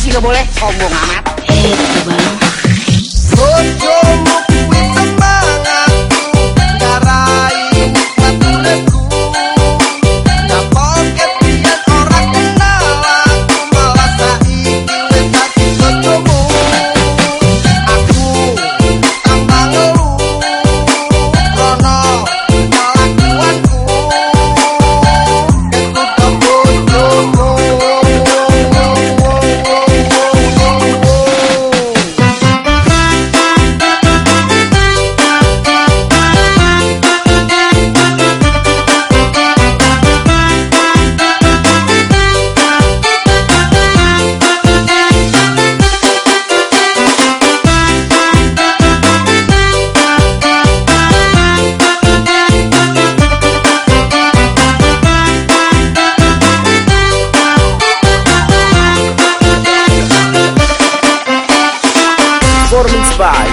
sih gak boleh sombong amat? Eh, bang. Bojomu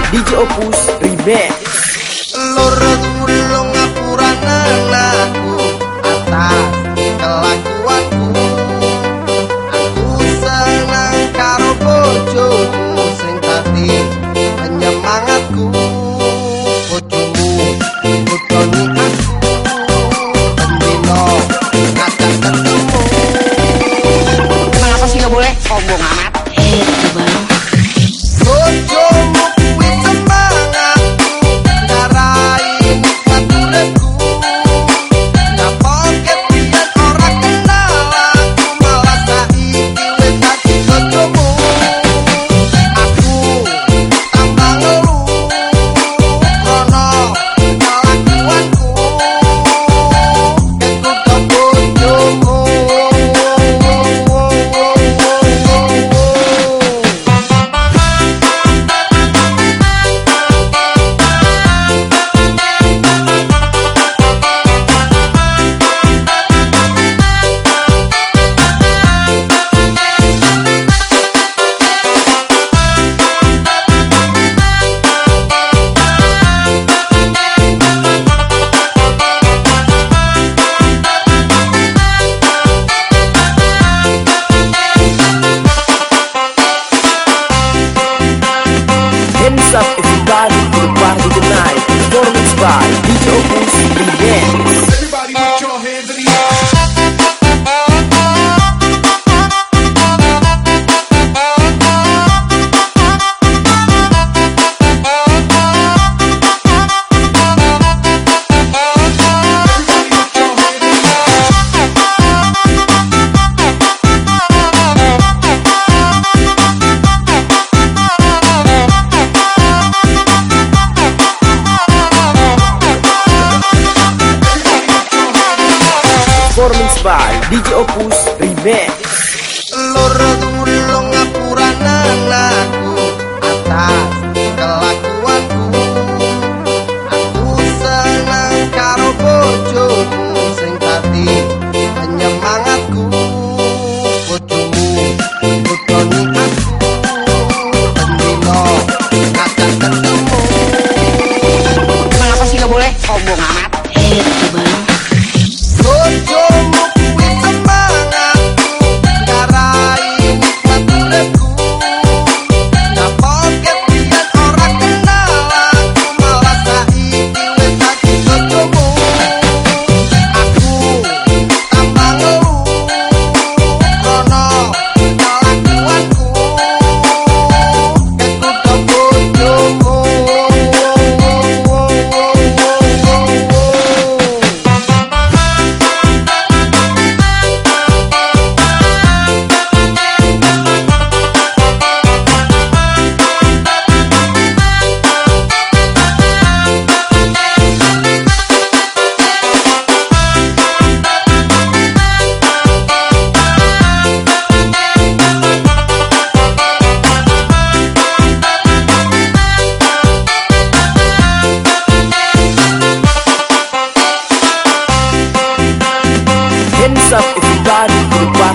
DJ Opus Remix. Lur tulung ngapuran anakku atas kelakuanku. Aku senang karo bojomu sing dadi penyemangatku. Bojomu bodoni aku Pendino ngajak ketemu. Kenapa sih gak boleh? Sombong amat? By DJ Opus Remix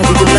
tarde